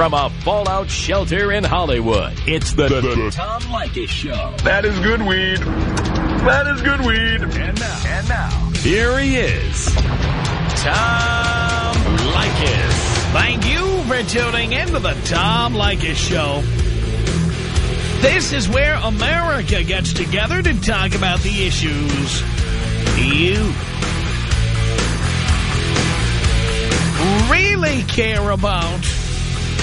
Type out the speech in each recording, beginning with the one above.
From a fallout shelter in Hollywood, it's the, the, the Tom Leykis Show. That is good weed. That is good weed. And now, and now, here he is, Tom Leykis. Thank you for tuning in to the Tom Leykis Show. This is where America gets together to talk about the issues you really care about.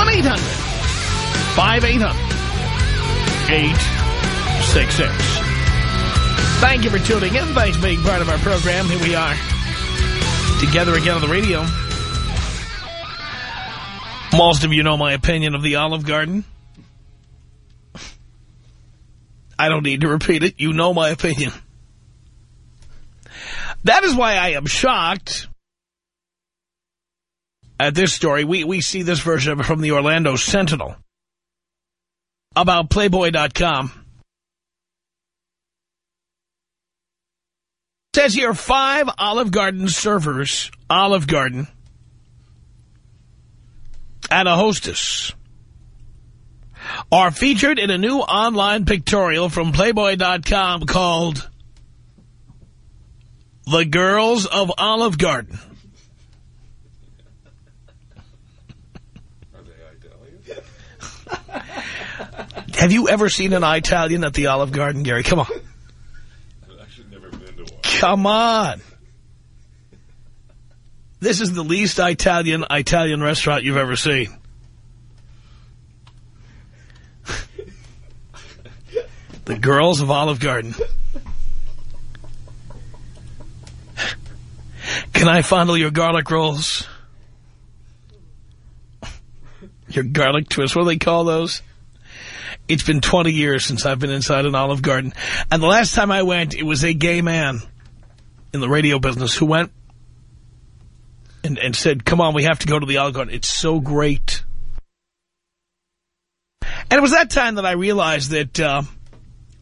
1-800-5800-866. Thank you for tuning in. Thanks for being part of our program. Here we are. Together again on the radio. Most of you know my opinion of the Olive Garden. I don't need to repeat it. You know my opinion. That is why I am shocked at this story. We, we see this version from the Orlando Sentinel about Playboy.com. says here five Olive Garden servers, Olive Garden, and a hostess are featured in a new online pictorial from Playboy.com called The Girls of Olive Garden. Have you ever seen an Italian at the Olive Garden, Gary? Come on. Come on. This is the least Italian Italian restaurant you've ever seen. the girls of Olive Garden. Can I fondle your garlic rolls? Your garlic twists. What do they call those? It's been 20 years since I've been inside an Olive Garden. And the last time I went, it was a gay man in the radio business who went and, and said, come on, we have to go to the Olive Garden. It's so great. And it was that time that I realized that, uh,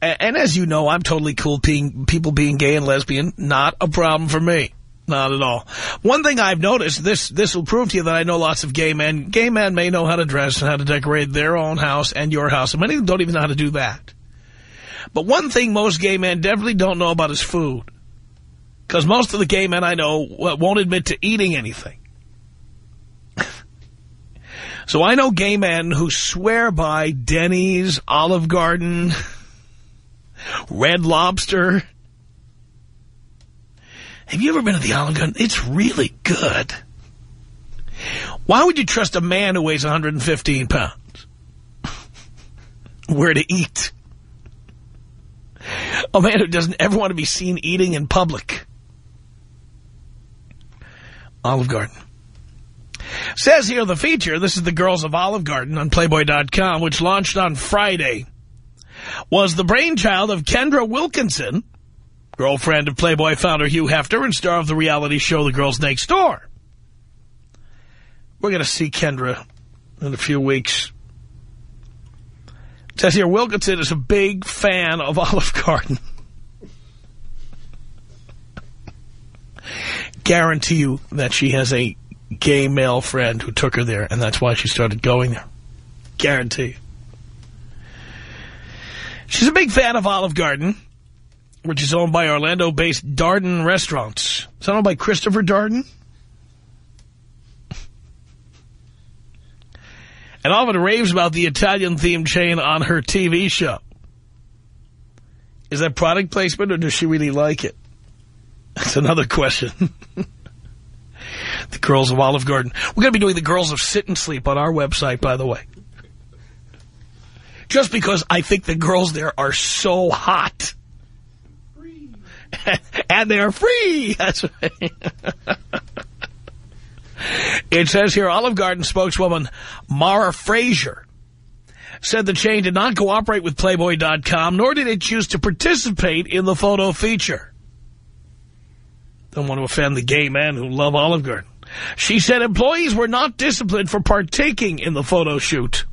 and as you know, I'm totally cool being people being gay and lesbian. Not a problem for me. Not at all. One thing I've noticed, this this will prove to you that I know lots of gay men. Gay men may know how to dress and how to decorate their own house and your house. And many of them don't even know how to do that. But one thing most gay men definitely don't know about is food. Because most of the gay men I know uh, won't admit to eating anything. so I know gay men who swear by Denny's, Olive Garden, Red Lobster. Have you ever been to the Olive Garden? It's really good. Why would you trust a man who weighs 115 pounds? Where to eat? A man who doesn't ever want to be seen eating in public. Olive Garden. Says here the feature, this is the Girls of Olive Garden on Playboy.com, which launched on Friday, was the brainchild of Kendra Wilkinson, girlfriend of Playboy founder Hugh Hefner and star of the reality show The Girls Next Door. We're going to see Kendra in a few weeks. It says here, Wilkinson is a big fan of Olive Garden. Guarantee you that she has a gay male friend who took her there, and that's why she started going there. Guarantee. She's a big fan of Olive Garden which is owned by Orlando-based Darden Restaurants. Is owned by Christopher Darden? And often raves about the Italian-themed chain on her TV show. Is that product placement, or does she really like it? That's another question. the Girls of Olive Garden. We're going to be doing the Girls of Sit and Sleep on our website, by the way. Just because I think the girls there are so hot. and they're free. That's right. It says here, Olive Garden spokeswoman Mara Frazier said the chain did not cooperate with Playboy.com, nor did it choose to participate in the photo feature. Don't want to offend the gay men who love Olive Garden. She said employees were not disciplined for partaking in the photo shoot.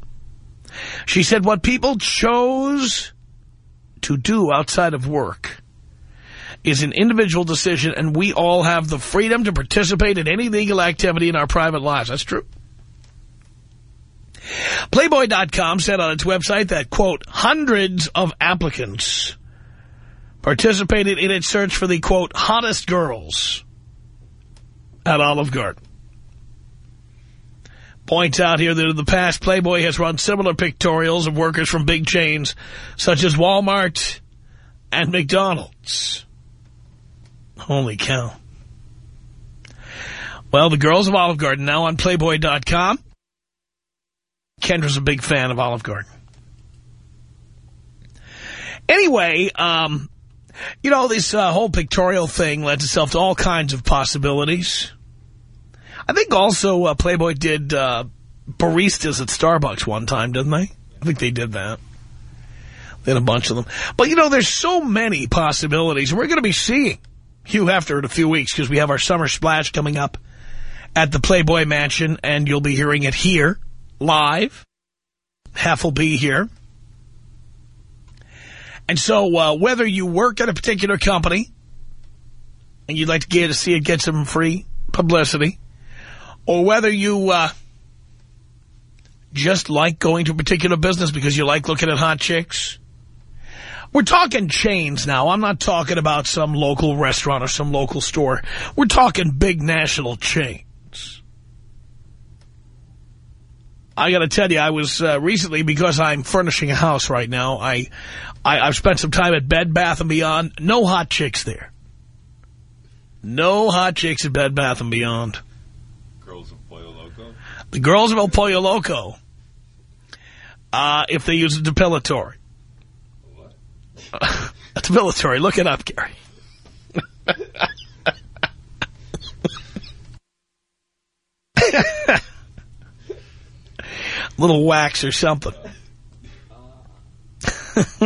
She said what people chose to do outside of work is an individual decision, and we all have the freedom to participate in any legal activity in our private lives. That's true. Playboy.com said on its website that, quote, hundreds of applicants participated in its search for the, quote, hottest girls at Olive Garden. Points out here that in the past, Playboy has run similar pictorials of workers from big chains such as Walmart and McDonald's. Holy cow. Well, the girls of Olive Garden now on Playboy.com. Kendra's a big fan of Olive Garden. Anyway, um, you know, this uh, whole pictorial thing lends itself to all kinds of possibilities. I think also uh, Playboy did uh, baristas at Starbucks one time, didn't they? I think they did that. They had a bunch of them. But, you know, there's so many possibilities. We're going to be seeing Hugh Hefner in a few weeks because we have our summer splash coming up at the Playboy Mansion, and you'll be hearing it here, live. Hef will be here. And so uh, whether you work at a particular company and you'd like to get to see it get some free publicity, or whether you uh, just like going to a particular business because you like looking at hot chicks. We're talking chains now. I'm not talking about some local restaurant or some local store. We're talking big national chains. I got to tell you, I was uh, recently, because I'm furnishing a house right now, I, I, I've spent some time at Bed Bath & Beyond. No hot chicks there. No hot chicks at Bed Bath & Beyond. Girls of Pollo Loco? The girls of El Pollo Loco, uh, if they use a depilatory. What? a depilatory. Look it up, Gary. Little wax or something.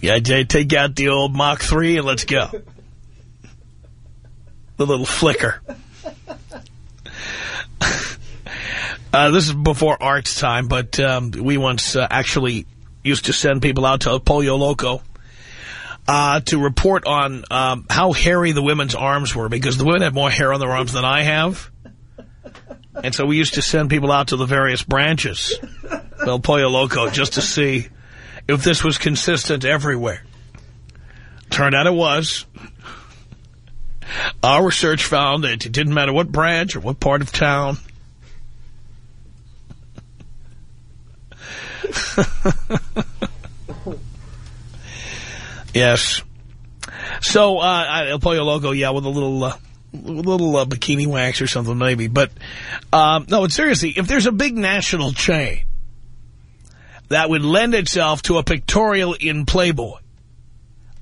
yeah, Jay, take out the old Mach 3 and let's go. The little flicker. Uh, this is before Art's time, but um, we once uh, actually used to send people out to Pollo Loco uh, to report on um, how hairy the women's arms were, because the women have more hair on their arms than I have. And so we used to send people out to the various branches of Pollo Loco just to see if this was consistent everywhere. Turned out it was. Our research found that it didn't matter what branch or what part of town. Yes. So, uh, El Pollo Loco, yeah, with a little, uh, little uh, bikini wax or something maybe. But, um, no, but seriously, if there's a big national chain that would lend itself to a pictorial in Playboy,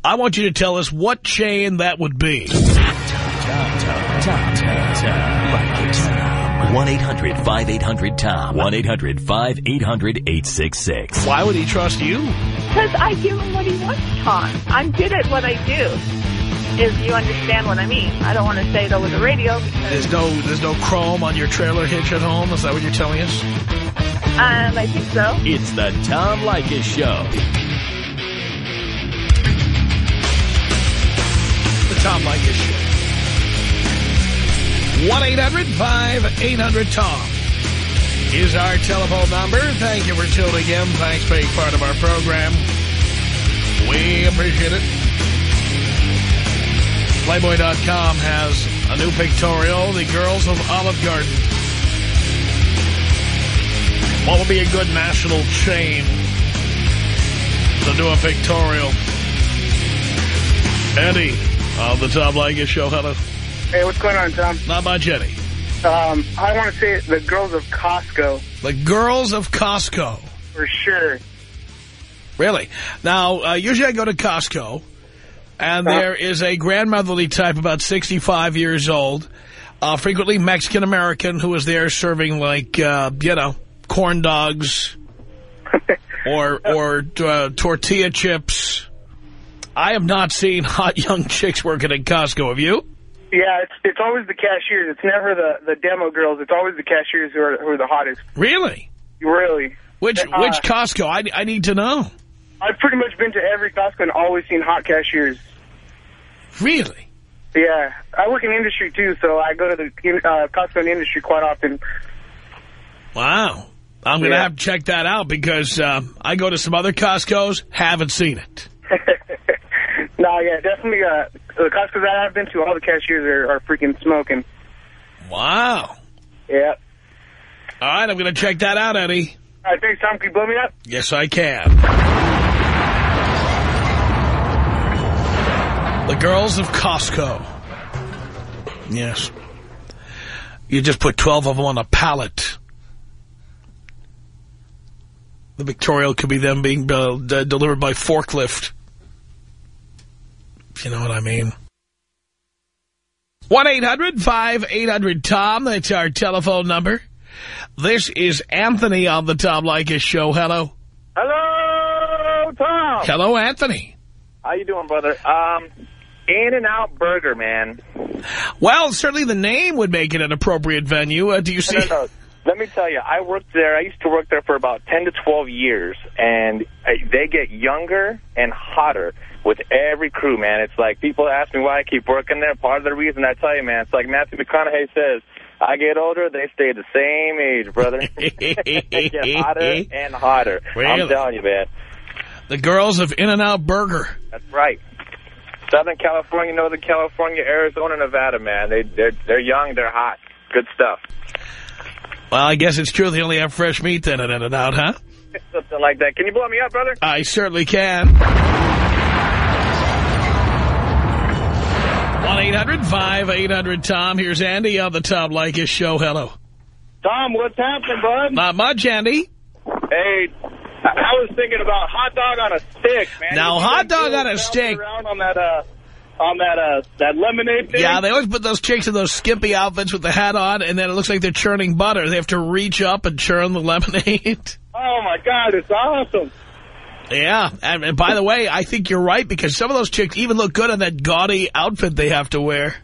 I want you to tell us what chain that would be. Tom. 1-800-5800-TOM. 1-800-5800-866. Why would he trust you? Because I give him what he wants, Tom. I'm good at what I do. If you understand what I mean. I don't want to say it over the radio because There's no, there's no chrome on your trailer hitch at home? Is that what you're telling us? um, I think so. It's the Tom Leykis Show. The Tom Leykis Show. 1-800-5800-TOM is our telephone number. Thank you for tuning in. Thanks for being part of our program. We appreciate it. Playboy.com has a new pictorial, The Girls of Olive Garden. What would be a good national chain to do a pictorial? Eddie, of uh, the Tom Leykis Show. Hello. Hey, what's going on, Tom? Not much, Eddie. Um, I want to say the girls of Costco, The Girls of Costco. for sure. Really? Now, uh, usually I go to Costco, and Uh-huh. there is a grandmotherly type, about 65 years old, uh, frequently Mexican-American who is there serving like, uh, you know, corn dogs or, or uh, tortilla chips. I have not seen hot young chicks working at Costco. Have you? Yeah, it's it's always the cashiers. It's never the the demo girls. It's always the cashiers who are who are the hottest. Really? Really. Which Uh, which Costco? I, I need to know. I've pretty much been to every Costco and always seen hot cashiers. Really? Yeah, I work in industry too, so I go to the uh, Costco in industry quite often. Wow. I'm going to Yeah. have to check that out because um, I go to some other Costco's, haven't seen it. no, yeah, definitely. Uh, the Costco's that I've been to, all the cashiers are, are freaking smoking. Wow. Yeah. All right, I'm going to check that out, Eddie. All right, thanks, Tom. Can you blow me up? Yes, I can. The girls of Costco. Yes. You just put 12 of them on a pallet. The Victorial could be them being uh, delivered by forklift. If you know what I mean. 1-800-5800-TOM. That's our telephone number. This is Anthony on the Tom Leykis Show. Hello. Hello, Tom. Hello, Anthony. How you doing, brother? Um, In-N-Out Burger, man. Well, certainly the name would make it an appropriate venue. Uh, do you see? No, no, no. Let me tell you, I worked there. I used to work there for about 10 to 12 years, and they get younger and hotter with every crew, man. It's like people ask me why I keep working there. Part of the reason I tell you, man, it's like Matthew McConaughey says, I get older, they stay the same age, brother. they get hotter and hotter. Really? I'm telling you, man. The girls of In-N-Out Burger. That's right. Southern California, Northern California, Arizona, Nevada, man. They they're they're young, they're hot. Good stuff. Well, I guess it's true they only have fresh meat then at In-N-Out, huh? Something like that. Can you blow me up, brother? I certainly can. 1-800-5800-TOM. Here's Andy on the Tom Leykis Show. Hello. Tom, what's happening, bud? Not much, Andy. Hey, I I was thinking about hot dog on a stick, man. Now, hot dog on a stick. Around on that, uh, on that, uh, that lemonade thing. Yeah, they always put those chicks in those skimpy outfits with the hat on, and then it looks like they're churning butter. They have to reach up and churn the lemonade. Oh my God, it's awesome. Yeah, and, and by the way, I think you're right, because some of those chicks even look good in that gaudy outfit they have to wear.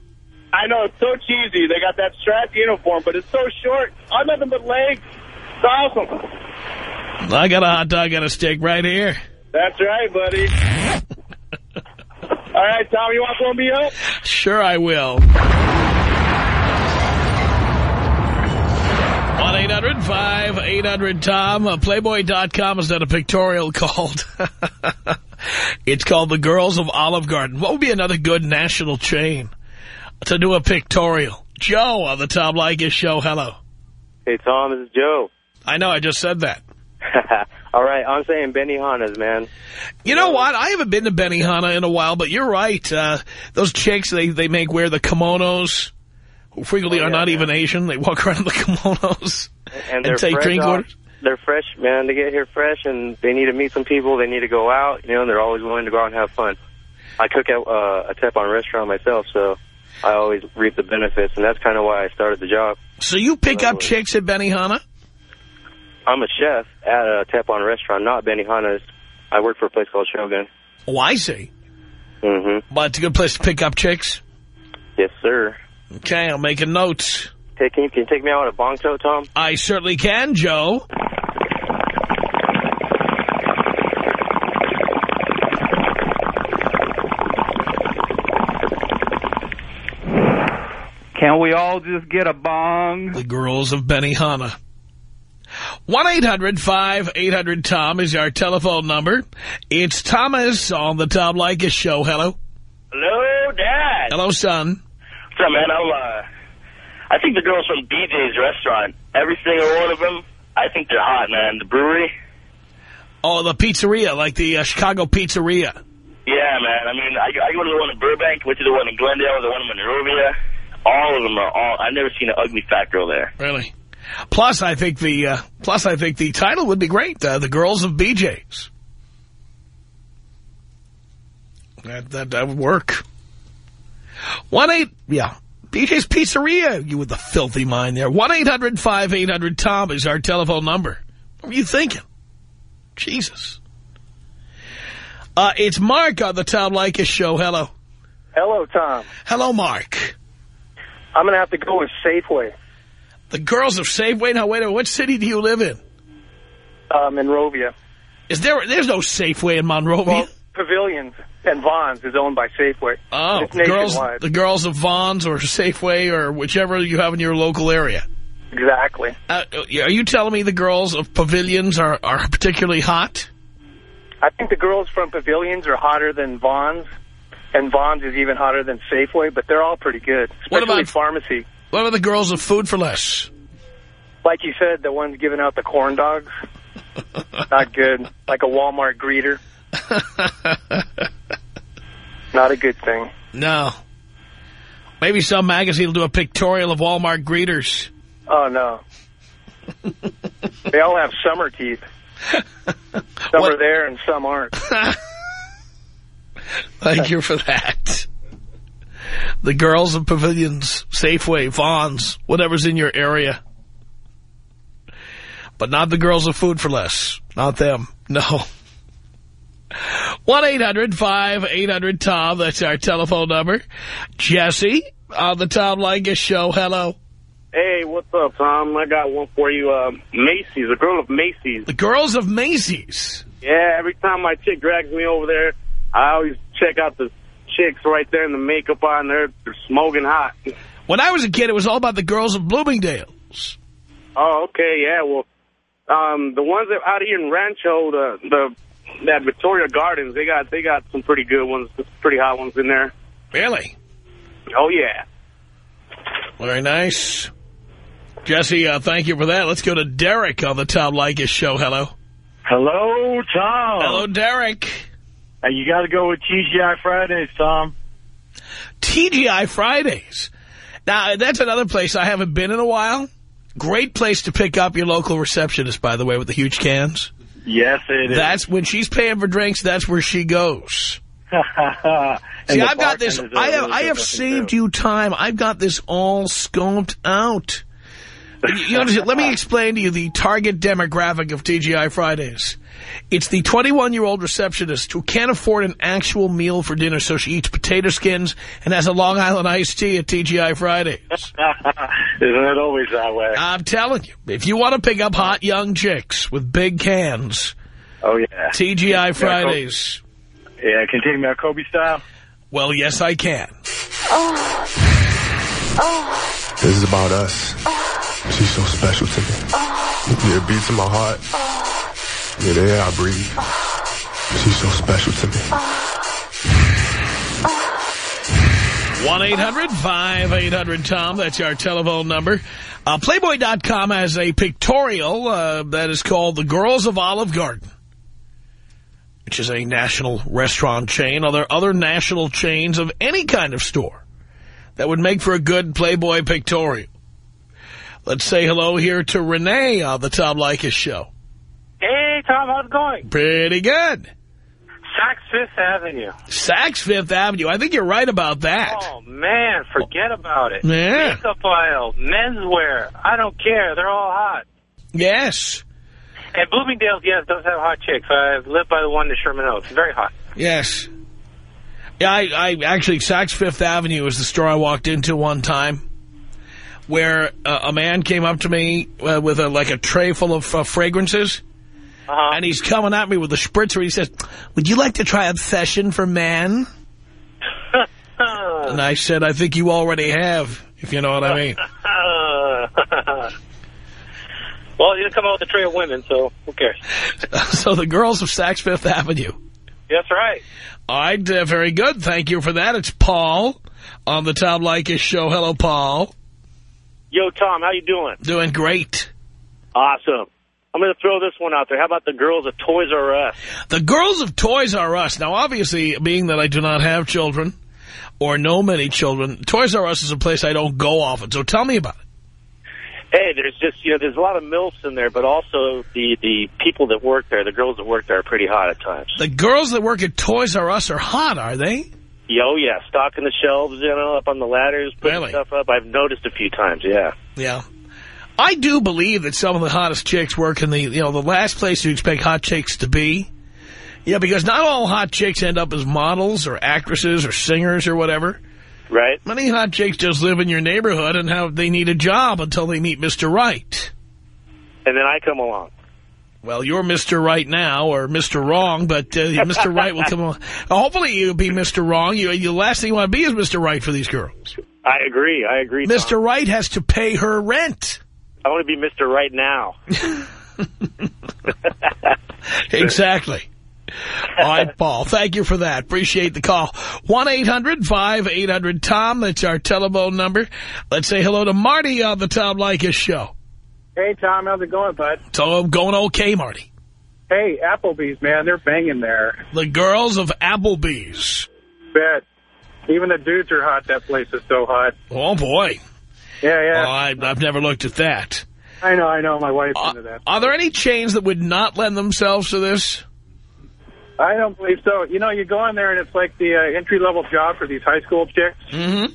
I know it's so cheesy. They got that striped uniform, but it's so short. I'm nothing but legs. It's awesome. I got a hot dog and a steak right here. That's right, buddy. All right, Tom, you want to blow me up? Sure I will. 1-800-5800-TOM. Uh, Playboy.com has done a pictorial called... it's called The Girls of Olive Garden. What would be another good national chain to do a pictorial? Joe on the Tom Leykis Show. Hello. Hey, Tom, this is Joe. I know, I just said that. All right, I'm saying Benihana's, man. You know what? I haven't been to Benihana in a while, but you're right. Uh, those chicks, they, they make wear the kimonos, who frequently Oh, are not man. even Asian. They walk around in the kimonos And they're take drink orders. They're fresh, man. They get here fresh, and they need to meet some people. They need to go out, you know, and they're always willing to go out and have fun. I cook at uh, a Teflon restaurant myself, so I always reap the benefits, and that's kind of why I started the job. So you pick up chicks at Benihana? I'm a chef at a Teflon restaurant, not Benihana's. I work for a place called Shogun. Oh, I see. Mm-hmm. But it's a good place to pick up chicks. Yes, sir. Okay, I'm making notes. Hey, can you, can you take me out on a bong toe, Tom? I certainly can, Joe. Can we all just get a bong? The girls of Benihana. 1-800-5800-TOM is our telephone number. It's Thomas on the Tom Leykis Show. Hello. Hello, Dad. Hello, son. What's up, man? I'm, uh, I think the girls from BJ's restaurant, every single one of them, I think they're hot, man. The brewery, Oh, the pizzeria, like the uh, Chicago pizzeria. yeah, man. I mean, I, I go to the one in Burbank, went to the one in Glendale, the one in Monrovia. All of them are all, I've never seen an ugly fat girl there. Really. Plus, I think the uh, plus I think the title would be great. Uh, the girls of BJ's. That that that would work. One eight, yeah. BJ's Pizzeria, you with the filthy mind there. 1-800-5800-TOM is our telephone number. What were you thinking? Jesus. Uh, it's Mark on the Tom Leykis show. Hello. Hello, Tom. Hello, Mark. I'm going to have to go with Safeway. The girls of Safeway. Now, wait a minute. What city do you live in? Uh, Monrovia. Is there? There's no Safeway in Monrovia. Well, Pavilions and Vons is owned by Safeway. oh, it's girls, nationwide. the girls of Vons or Safeway or whichever you have in your local area. Exactly. Uh, are you telling me the girls of Pavilions are, are particularly hot? I think the girls from Pavilions are hotter than Vons, and Vons is even hotter than Safeway, but they're all pretty good, What especially about- pharmacy. What about the girls of Food for Less? Like you said, the ones giving out the corn dogs. Not good. Like a Walmart greeter. Not a good thing. No. Maybe some magazine will do a pictorial of Walmart greeters. Oh, no. they all have summer teeth. Some What- are there and some aren't. Thank you for that. The girls of Pavilions, Safeway, Vons, whatever's in your area. But not the girls of Food for Less. Not them. No. 1-800-5800-TOM. That's our telephone number. Jesse on the Tom Leykis show. Hello. Hey, what's up, Tom? I got one for you. Uh, Macy's, a girl of Macy's. The girls of Macy's. Yeah, every time my chick drags me over there, I always check out the chicks right there and the makeup on there. They're smoking hot. When I was a kid, it was all about the girls of Bloomingdale's. Oh, okay, yeah. Well, um, the ones that out here in Rancho, the the that Victoria Gardens, they got they got some pretty good ones, pretty hot ones in there. Really? Oh yeah. Very nice. Jesse, uh, thank you for that. Let's go to Derek on the Tom Leykis show. Hello. Hello, Tom. Hello, Derek. You got to go with TGI Fridays, Tom. TGI Fridays. Now, that's another place I haven't been in a while. Great place to pick up your local receptionist, by the way, with the huge cans. Yes, it is. That's when she's paying for drinks, that's where she goes. See, I've got this, I have, I have saved too. you time. I've got this all scoped out. You understand? Let me explain to you the target demographic of TGI Fridays. It's the 21-year-old receptionist who can't afford an actual meal for dinner, so she eats potato skins and has a Long Island iced tea at TGI Fridays. Isn't it always that way? I'm telling you, if you want to pick up hot young chicks with big cans, oh, yeah. TGI Yeah, Fridays. Yeah, can you take me out Kobe style? Well, yes, I can. Oh Oh. This is about us. She's so special to me. Yeah, it beats in my heart. Yeah, the air I breathe. She's so special to me. 1-800-5800-TOM. That's our telephone number. Uh, Playboy.com has a pictorial uh, that is called The Girls of Olive Garden, which is a national restaurant chain. Are there other national chains of any kind of store that would make for a good Playboy pictorial? Let's say hello here to Renee on the Tom Leykis show. Tom, how's it going? Pretty good. Saks Fifth Avenue. Saks Fifth Avenue. I think you're right about that. Oh, man, forget about it. Yeah. Makeup aisle, menswear. I don't care. They're all hot. Yes. And Bloomingdale's, yes, does have hot chicks. I lived by the one in Sherman Oaks. Very hot. Yes. Yeah, I, I actually, Saks Fifth Avenue was the store I walked into one time where uh, a man came up to me uh, with a, like a tray full of uh, fragrances. Uh-huh. And he's coming at me with a spritzer. He says, would you like to try Obsession for Men? and I said, I think you already have, if you know what I mean. well, you didn't come out with a tray of women, so who cares? so the girls of Saks Fifth Avenue. That's right. All right, uh, very good. Thank you for that. It's Paul on the Tom Leykis show. Hello, Paul. Yo, Tom, how you doing? Doing great. Awesome. I'm going to throw this one out there. How about the girls of Toys R Us? The girls of Toys R Us. Now, obviously, being that I do not have children or know many children, Toys R Us is a place I don't go often. So tell me about it. Hey, there's just, you know, there's a lot of MILFs in there, but also the, the people that work there, the girls that work there are pretty hot at times. The girls that work at Toys R Us are hot, are they? Yo, oh, yeah, stocking the shelves, you know, up on the ladders, putting Really? stuff up. I've noticed a few times, yeah. Yeah. I do believe that some of the hottest chicks work in the, you know, the last place you expect hot chicks to be. Yeah, because not all hot chicks end up as models or actresses or singers or whatever. Right. Many hot chicks just live in your neighborhood and have they need a job until they meet Mr. Right. And then I come along. Well, you're Mr. Right now or Mr. Wrong, but uh, Mr. Right will come along. Hopefully you'll be Mr. Wrong. You, the last thing you want to be is Mr. Right for these girls. I agree. I agree. Tom. Mr. Right has to pay her rent. I want to be Mr. Right now. Exactly. All right, Paul. Thank you for that. Appreciate the call. 1-800-5800-TOM. That's our telephone number. Let's say hello to Marty on the Tom Leykis show. Hey, Tom, how's it going, bud? So going okay, Marty. Hey, Applebee's, man, they're banging there. The girls of Applebee's. Bet. Even the dudes are hot. That place is so hot. Oh, boy. Yeah, yeah. Oh, I, I've never looked at that. I know, I know. My wife's into that. Are there any chains that would not lend themselves to this? I don't believe so. You know, you go in there and it's like the uh, entry-level job for these high school chicks. Mm-hmm.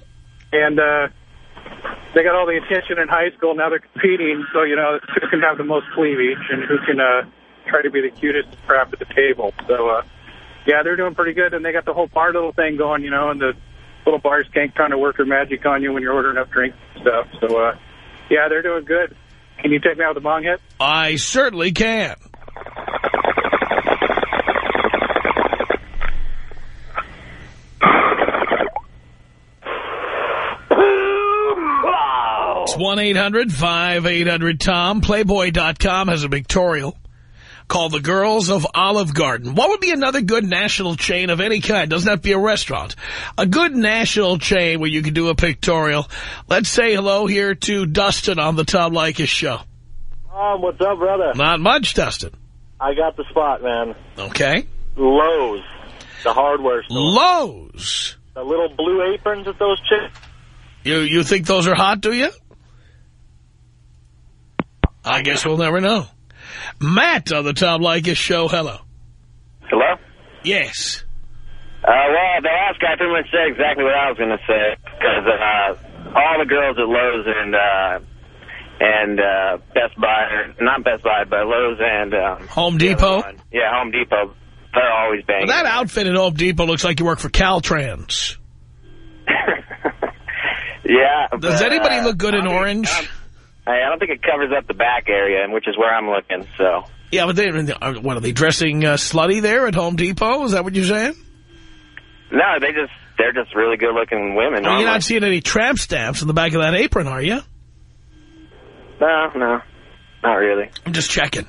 And uh, they got all the attention in high school. Now they're competing, so, you know, who can have the most cleavage and who can uh, try to be the cutest crap at the table. So, uh, yeah, they're doing pretty good. And they got the whole bar little thing going, you know, and the little bar skank kind of work her magic on you when you're ordering up drinks and stuff. So, uh, yeah, they're doing good. Can you take me out with the bong hit? I certainly can. It's 1-800-5800-TOM. Playboy.com has a pictorial called The Girls of Olive Garden. What would be another good national chain of any kind? Doesn't have to be a restaurant. A good national chain where you can do a pictorial. Let's say hello here to Dustin on the Tom Leykis show. Um, what's up, brother? Not much, Dustin. I got the spot, man. Okay. Lowe's, the hardware store. Lowe's. The little blue aprons that those chicks. You you think those are hot, do you? I guess we'll never know. Matt on the Tom Leykis show. Hello. Hello? Yes. Uh, well, the last guy pretty much said exactly what I was going to say. Because uh, all the girls at Lowe's and uh, and uh, Best Buy, or not Best Buy, but Lowe's and... Um, Home Depot. yeah, Home Depot. They're always banging. That outfit at Home Depot looks like you work for Caltrans. yeah. Does but, anybody uh, look good in I don't orange? think- I don't think it covers up the back area, which is where I'm looking, so... Yeah, but they, are- what, are they dressing uh, slutty there at Home Depot? Is that what you're saying? No, they just, they're just really good-looking women. Well, you're not seeing any tramp stamps in the back of that apron, are you? No, no, not really. I'm just checking.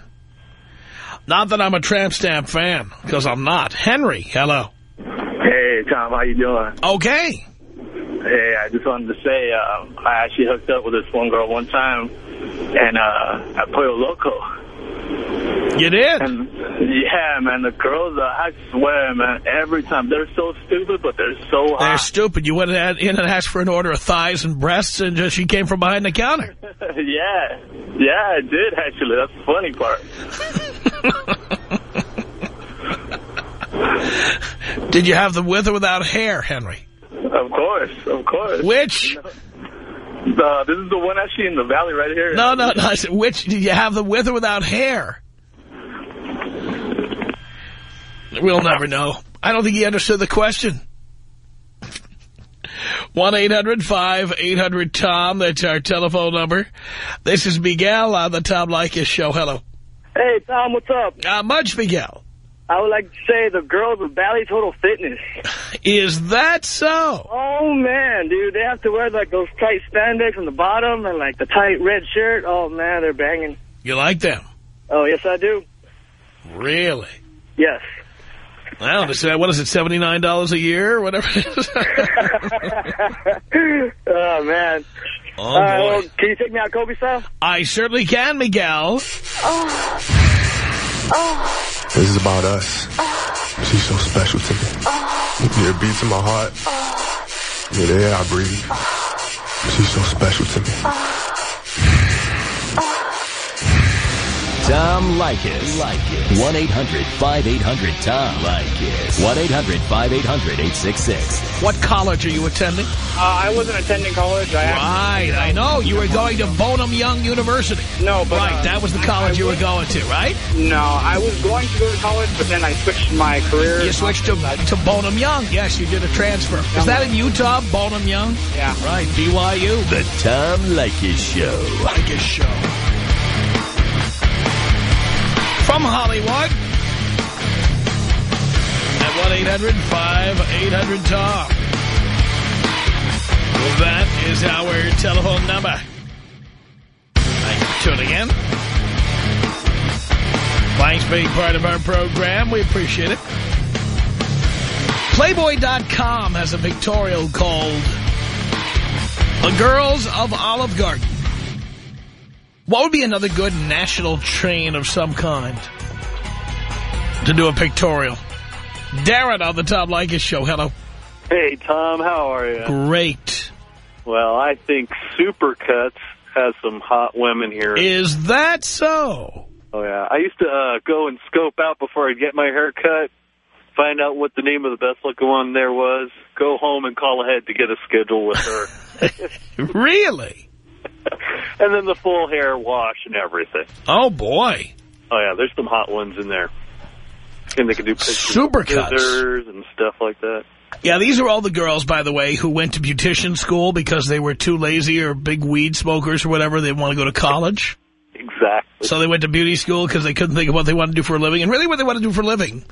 Not that I'm a tramp stamp fan, because I'm not. Henry, hello. Hey, Tom, how you doing? Okay. Hey, I just wanted to say um, I actually hooked up with this one girl one time, and uh, at Pollo Loco. You did? And, yeah, man, the girls, uh, I swear, man, every time, they're so stupid, but they're so They're stupid. You went in and asked for an order of thighs and breasts, and just, she came from behind the counter. yeah, yeah, I did, actually. That's the funny part. Did you have them with or without hair, Henry? Of course, of course. Which? Uh, this is the one actually in the valley right here. No, no, no. I said, which Do you have the with or without hair? We'll never know. I don't think he understood the question. 1-800-5800-TOM. That's our telephone number. This is Miguel on the Tom Leykis show. Hello. Hey, Tom, what's up? Uh, much, Miguel. I would like to say the girls of Valley Total Fitness. Is that so? Oh, man, dude. They have to wear, like, those tight spandex on the bottom and, like, the tight red shirt. Oh, man, they're banging. You like them? Oh, yes, I do. Really? Yes. Well, this, uh, what is it, $79 a year or whatever it is? oh, man. Oh, All right, boy. well, can you take me out Kobe style? I certainly can, Miguel. This is about us. She's so special to me. It beats in my heart. Yeah, the air I breathe. She's so special to me. Tom Leykis. 1-800-5800-TOM. Leykis. 1-800-5800-866. What college are you attending? Uh, I wasn't attending college. I Right, I know. You were going to Bonham Young University. No, but... Right, uh, that was the college you were going to, right? No, I was going to go to college, but then I switched my career. You switched to, to Bonham Young. Yes, you did a transfer. Is that in Utah, Bonham Young? Yeah. Right, BYU. The Tom Leykis Show. Leykis Show. From Hollywood. At 1-800-5800-TOM. That is our telephone number. Thank you for tuning in. Thanks for being part of our program. We appreciate it. Playboy.com has a pictorial called The Girls of Olive Garden. What would be another good national chain of some kind to do a pictorial? Darren on the Tom Leykis Show. Hello. Hey, Tom, how are you? Great. Well, I think Supercuts has some hot women here. Is that so? Oh, yeah. I used to uh, go and scope out before I'd get my hair cut, find out what the name of the best-looking one there was, go home and call ahead to get a schedule with her. really? and then the full hair wash and everything. Oh, boy. Oh, yeah, there's some hot ones in there. And they can do pictures Supercuts. scissors and stuff like that. Yeah, these are all the girls, by the way, who went to beautician school because they were too lazy or big weed smokers or whatever. They want to go to college. Exactly. So they went to beauty school because they couldn't think of what they want to do for a living. And really what they want to do for a living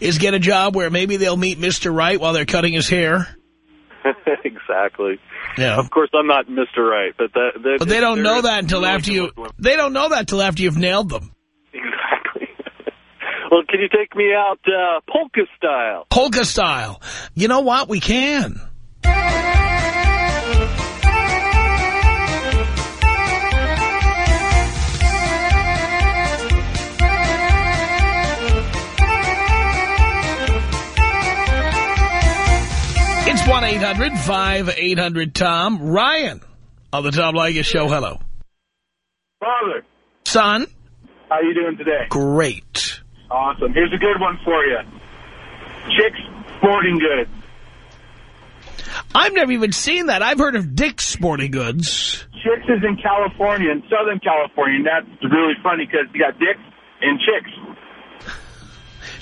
is get a job where maybe they'll meet Mr. Right while they're cutting his hair. exactly. Yeah. Of course, I'm not Mr. Right, but that, that But they don't know that until after you, they don't know that until after you've nailed them. Exactly. well, can you take me out uh, polka style? Polka style. You know what? We can. 1-800-5800-TOM. Ryan on the Tom Leykis Show. Hello. Father, Son. how you doing today? Great. Awesome. Here's a good one for you. Chicks Sporting Goods. I've never even seen that. I've heard of Dick's Sporting Goods. Chicks is in California, in Southern California, and that's really funny because you got Dick's and Chicks.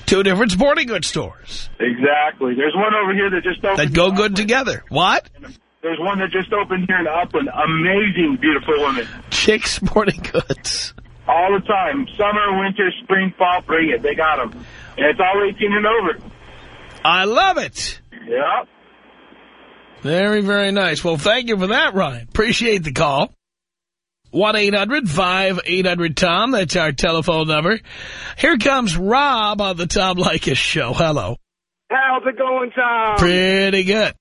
Two different sporting goods stores Exactly. There's one over here that just opened. that go good together. What? There's one that just opened here in Upland. Amazing, beautiful woman. Chick Sporting Goods. All the time. Summer, winter, spring, fall, bring it. They got them. And it's all 18 and over. I love it. Yep. Very, very nice. Well, thank you for that, Ryan. Appreciate the call. 1-800-5800-TOM. That's our telephone number. Here comes Rob on the Tom Leykis Show. Hello. How's it going, Tom? Pretty good.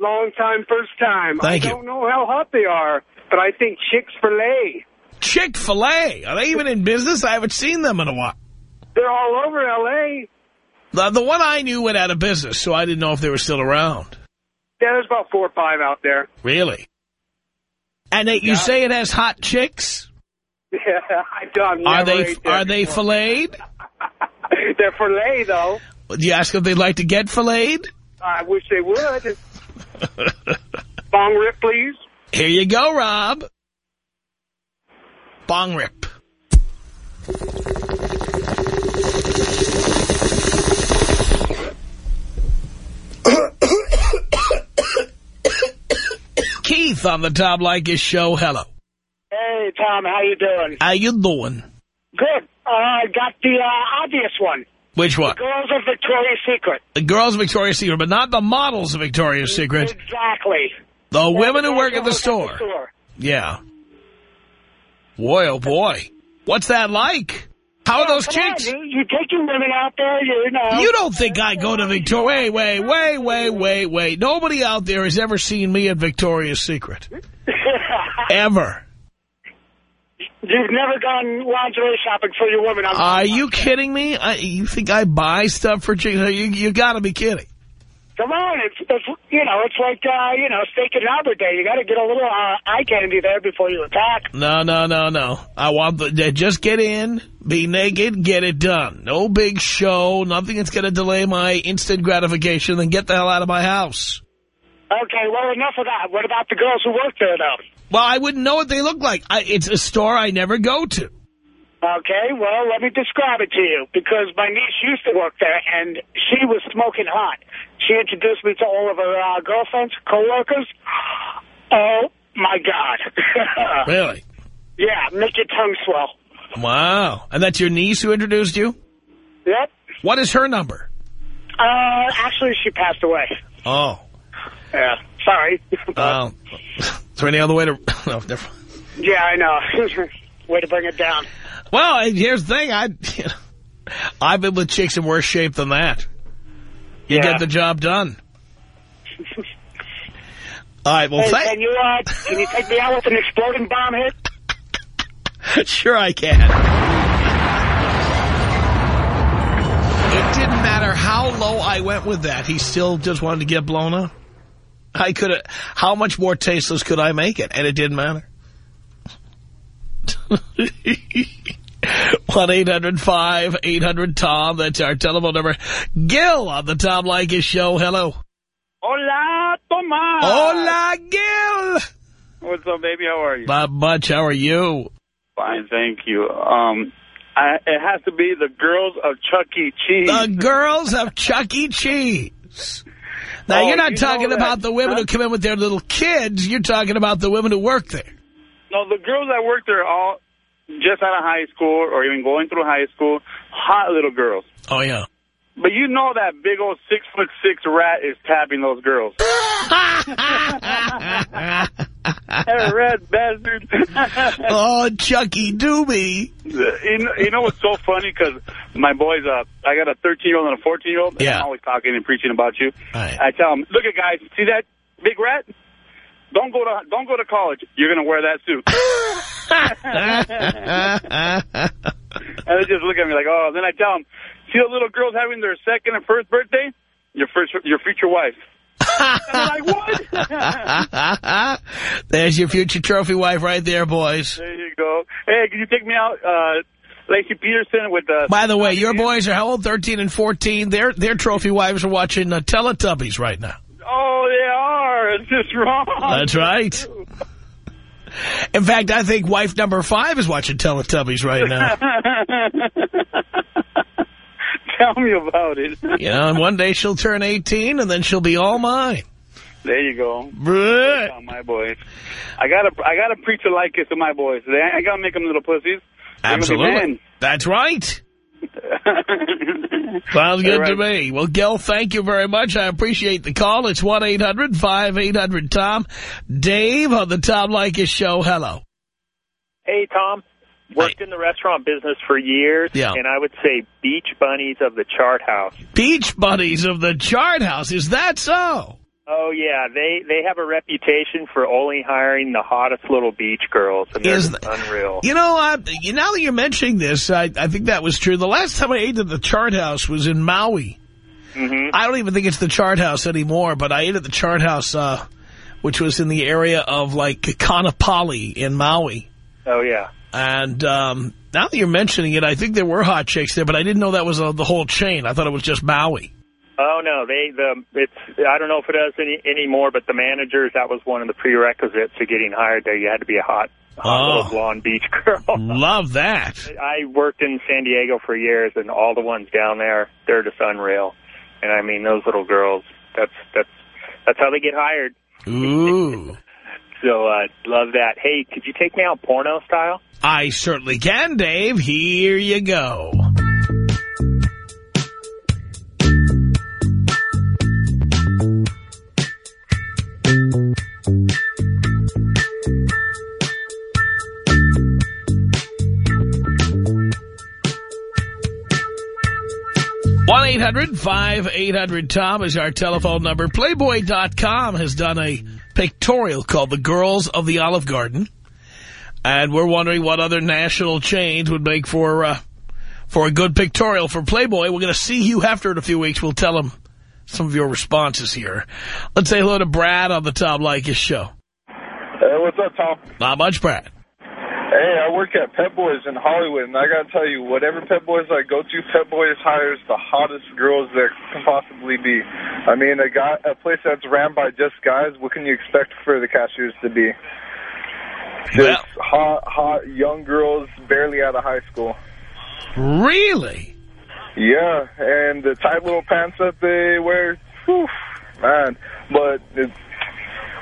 Long time, first time. Thank I you. don't know how hot they are, but I think Chick-fil-A. Chick-fil-A. Are they even in business? I haven't seen them in a while. They're all over L.A. The, the one I knew went out of business, so I didn't know if they were still around. Yeah, there's about four or five out there. Really? And they, you Yeah. say it has hot chicks? Yeah. I've Are they are they before. filleted? They're filet, though. Do you ask if they'd like to get filleted? I wish they would. Bong rip, please. Here you go, Rob. Bong rip. On the Tom Leykis show. Hello. Hey, Tom, how you doing? How you doing? Good. Uh, I got the uh, obvious one. Which one? Girls of Victoria's Secret. The girls of Victoria's Secret, but not the models of Victoria's Secret. Exactly. The women who work at the store. store. Yeah. Boy, oh boy. What's that like? How are those on, chicks? you, you're taking women out there, you know. You don't think I go to Victoria? Wait, wait, wait, wait, wait, wait. Nobody out there has ever seen me at Victoria's Secret. Ever. You've never gone lingerie shopping for your woman. Are you kidding me? I, you think I buy stuff for chicks? You, you got to be kidding. Come on, it's, it's you know, it's like uh, you know, steak and Albert Day. You got to get a little uh, eye candy there before you attack. No, no, no, no. I want the just get in, be naked, get it done. No big show, nothing that's going to delay my instant gratification. Then get the hell out of my house. Okay, well, enough of that. What about the girls who work there, though? Well, I wouldn't know what they look like. I, it's a store I never go to. Okay, well, let me describe it to you, because my niece used to work there, and she was smoking hot. She introduced me to all of her uh, girlfriends, co-workers. Oh, my God. Really? yeah, make your tongue swell. Wow. And that's your niece who introduced you? Yep. What is her number? Uh, actually, she passed away. Oh. Yeah, sorry. Well, is there any other way to... No, never. yeah, I know. Way to bring it down. Well, here's the thing. I, you know, I've been with chicks in worse shape than that. You Yeah. get the job done. All right, well, hey, can you, uh, can you take me out with an exploding bomb hit? sure I can. It didn't matter how low I went with that. He still just wanted to get blown up. I could have... How much more tasteless could I make it? And it didn't matter. 1-800-5800-TOM. That's our telephone number. Gil on the Tom Leykis Show. Hello. Hola, Tomas. Hola, Gil. What's up, baby? How are you? Not much. How are you? Fine, thank you. Um, I, it has to be the girls of Chuck E. Cheese. The girls of Chuck E. Cheese. Now, Oh, you're not you talking about the women huh? who come in with their little kids. You're talking about the women who work there. No, the girls that work there are all just out of high school or even going through high school. Hot little girls. Oh, yeah. But you know that big old six foot six rat is tapping those girls. that red bastard. oh, Chucky Doobie. You know, you know what's so funny? Because my boys, uh, I got a 13-year-old and a 14-year-old. Yeah. I'm always talking and preaching about you. Right. I tell them, look at guys, see that big rat? Don't go to don't go to college. You're gonna wear that suit. and they just look at me like, oh. Then I tell them, see the little girls having their second and first birthday? Your first, your future wife. Like, what? There's your future trophy wife right there, boys. there you go. Hey, can you take me out, uh, Laci Peterson with uh By the way, your boys are how old? 13 and 14. Their their trophy wives are watching uh, Teletubbies right now. Oh, they are. It's just wrong. That's right. In fact, I think wife number five is watching Teletubbies right now. Tell me about it. You know, and one day she'll turn 18, and then she'll be all mine. There you go. Bruh. My boys. I gotta, I gotta preach a like it to my boys. I gotta make them little pussies. They're gonna be Absolutely. That's right. Men. Sounds good All to me. Well, Gil, thank you very much. I appreciate the call. It's 1-800-5800-TOM. Dave on the Tom Leykis Show. Hello. Hey, Tom. Worked in the restaurant business for years, Yeah. and I would say beach bunnies of the chart house. Beach Buddies of the Chart House. Is that so? Oh, yeah. They they have a reputation for only hiring the hottest little beach girls, and they're unreal. You know, you, now that you're mentioning this, I, I think that was true. The last time I ate at the Chart House was in Maui. Mhm. I don't even think it's the Chart House anymore, but I ate at the Chart House, uh, which was in the area of, like, Kaanapali in Maui. Oh, yeah. And um, now that you're mentioning it, I think there were hot chicks there, but I didn't know that was uh, the whole chain. I thought it was just Maui. Oh no, they the it's I don't know if it does any anymore, but the managers that was one of the prerequisites to getting hired there. You had to be a hot, hot Oh. little blonde beach girl. Love that. I worked in San Diego for years, and all the ones down there, they're just unreal. And I mean, those little girls, that's that's that's how they get hired. Ooh. So uh, love that. Hey, could you take me out porno style? I certainly can, Dave. Here you go. One 800 tom is our telephone number. Playboy.com has done a pictorial called The Girls of the Olive Garden. And we're wondering what other national chains would make for uh, for a good pictorial for Playboy. We're going to see Hugh Hefner in a few weeks. We'll tell him some of your responses here. Let's say hello to Brad on the Tom Leykis show. Hey, what's up, Tom? Not much, Brad. Hey, I work at Pep Boys in Hollywood, and I gotta tell you, whatever Pep Boys I go to, Pep Boys hires the hottest girls there can possibly be. I mean, a guy, a place that's ran by just guys. What can you expect for the cashiers to be? Just hot, hot young girls, barely out of high school. Really? Yeah, and the tight little pants that they wear, whew, man. But it's,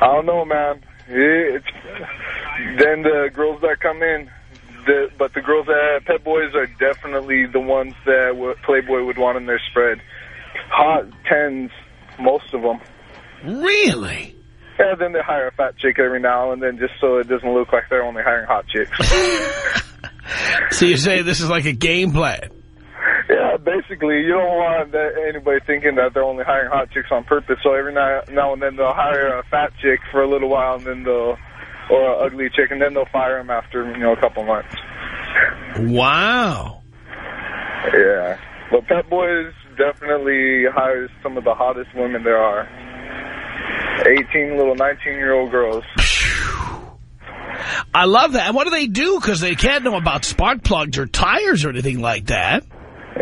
I don't know, man. It's then the girls that come in, the but the girls at Pep Boys are definitely the ones that Playboy would want in their spread. Hot tens, most of them. Really? Yeah, then they hire a fat chick every now and then just so it doesn't look like they're only hiring hot chicks. So you say this is like a game plan? Yeah, basically, you don't want that, anybody thinking that they're only hiring hot chicks on purpose. So every now, now and then they'll hire a fat chick for a little while, and then they'll, or an ugly chick, and then they'll fire them after you know a couple months. Wow. Yeah, but Pep Boys definitely hires some of the hottest women there are. 18 little 19-year-old girls. I love that. And what do they do? Because they can't know about spark plugs or tires or anything like that.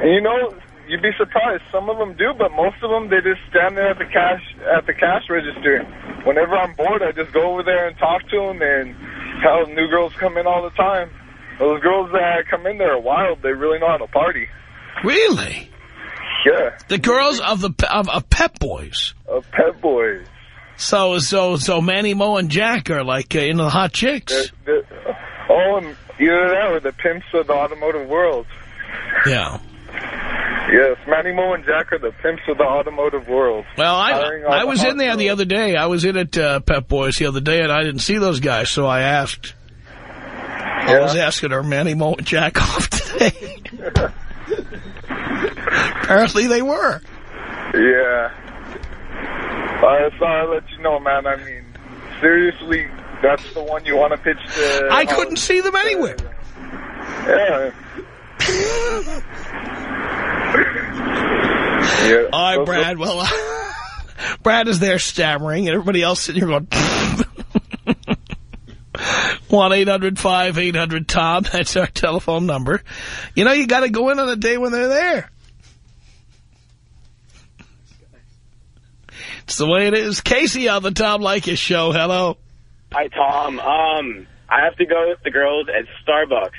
You know, you'd be surprised. Some of them do, but most of them, they just stand there at the cash at the cash register. Whenever I'm bored, I just go over there and talk to them, and hell, new girls come in all the time. Those girls that come in there are wild. They really know how to party. Really? Yeah. The girls of the of, of Pep Boys. Of Pep Boys. So so so Manny, Mo, and Jack are like uh, into the hot chicks. They're, they're, oh, and either that or the pimps of the automotive world. Yeah. Yes, Manny Mo and Jack are the pimps of the automotive world. Well, I I was hot in there the other day. I was in at uh, Pep Boys the other day, and I didn't see those guys, so I asked. I was asking her Manny, Mo, and Jack off today. Apparently they were. Yeah. I thought I'd let you know, man. I mean, seriously, that's the one you want to pitch to... I couldn't see them anywhere. Yeah. Yeah. All right, Brad. Well, Brad is there stammering, and everybody else sitting here going... 1-800-5800-TOM. That's our telephone number. You know, you got to go in on a day when they're there. It's the way it is. Casey on the Tom Leykis show. Hello. Hi, Tom. Um, I have to go with the girls at Starbucks.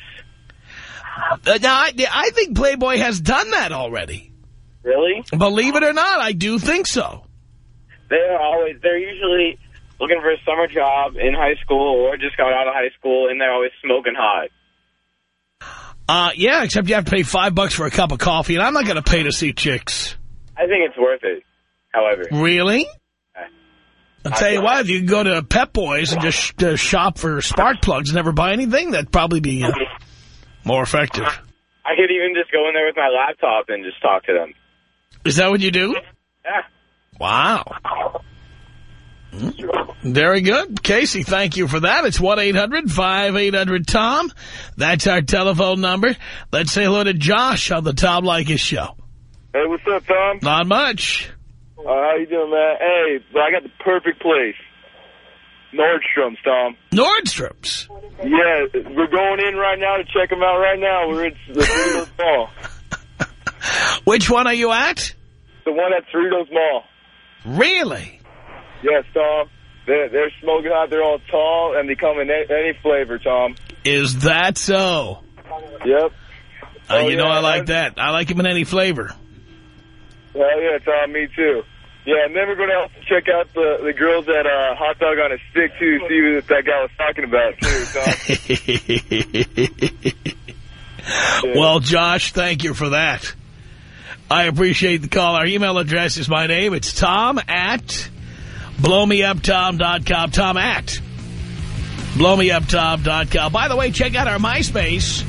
Uh, now, I, I think Playboy has done that already. Really? Believe it or not, I do think so. They're always, they're usually looking for a summer job in high school or just got out of high school, and they're always smoking hot. Uh, yeah, except you have to pay five bucks for a cup of coffee, and I'm not going to pay to see chicks. I think it's worth it, however. Really? I'll tell you what, if you could go to Pep Boys and just uh, shop for spark plugs and never buy anything, that'd probably be uh, more effective. I could even just go in there with my laptop and just talk to them. Is that what you do? Yeah. Wow. Very good. Casey, thank you for that. It's 1-800-5800-TOM. That's our telephone number. Let's say hello to Josh on the Tom Leykis show. Hey, what's up, Tom? Not much. Uh, how you doing, man? Hey, I got the perfect place. Nordstrom's, Tom. Nordstrom's? Yeah, we're going in right now to check them out right now. We're at the Cerritos Mall. Which one are you at? The one at Cerritos Mall. Really? Yes, Tom. They're, they're smoking hot. They're all tall, and they come in any, flavor, Tom. Is that so? Yep. Uh, Oh, you know yeah, I like that. I like them in any flavor. Hell yeah, Tom. Me too. Yeah, and then we're going to also check out the, the girls at uh, Hot Dog on a Stick, too, see what that guy was talking about, too, Tom. Well, Josh, thank you for that. I appreciate the call. Our email address is my name. It's Tom at blowmeuptom.com. Tom at blowmeuptom.com. By the way, check out our MySpace.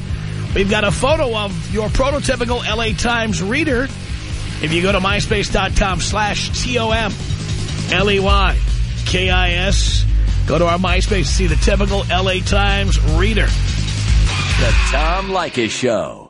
We've got a photo of your prototypical LA Times reader. If you go to myspace.com slash T-O-M-L-E-Y-K-I-S, go to our MySpace to see the typical LA Times reader. The Tom Leykis Show.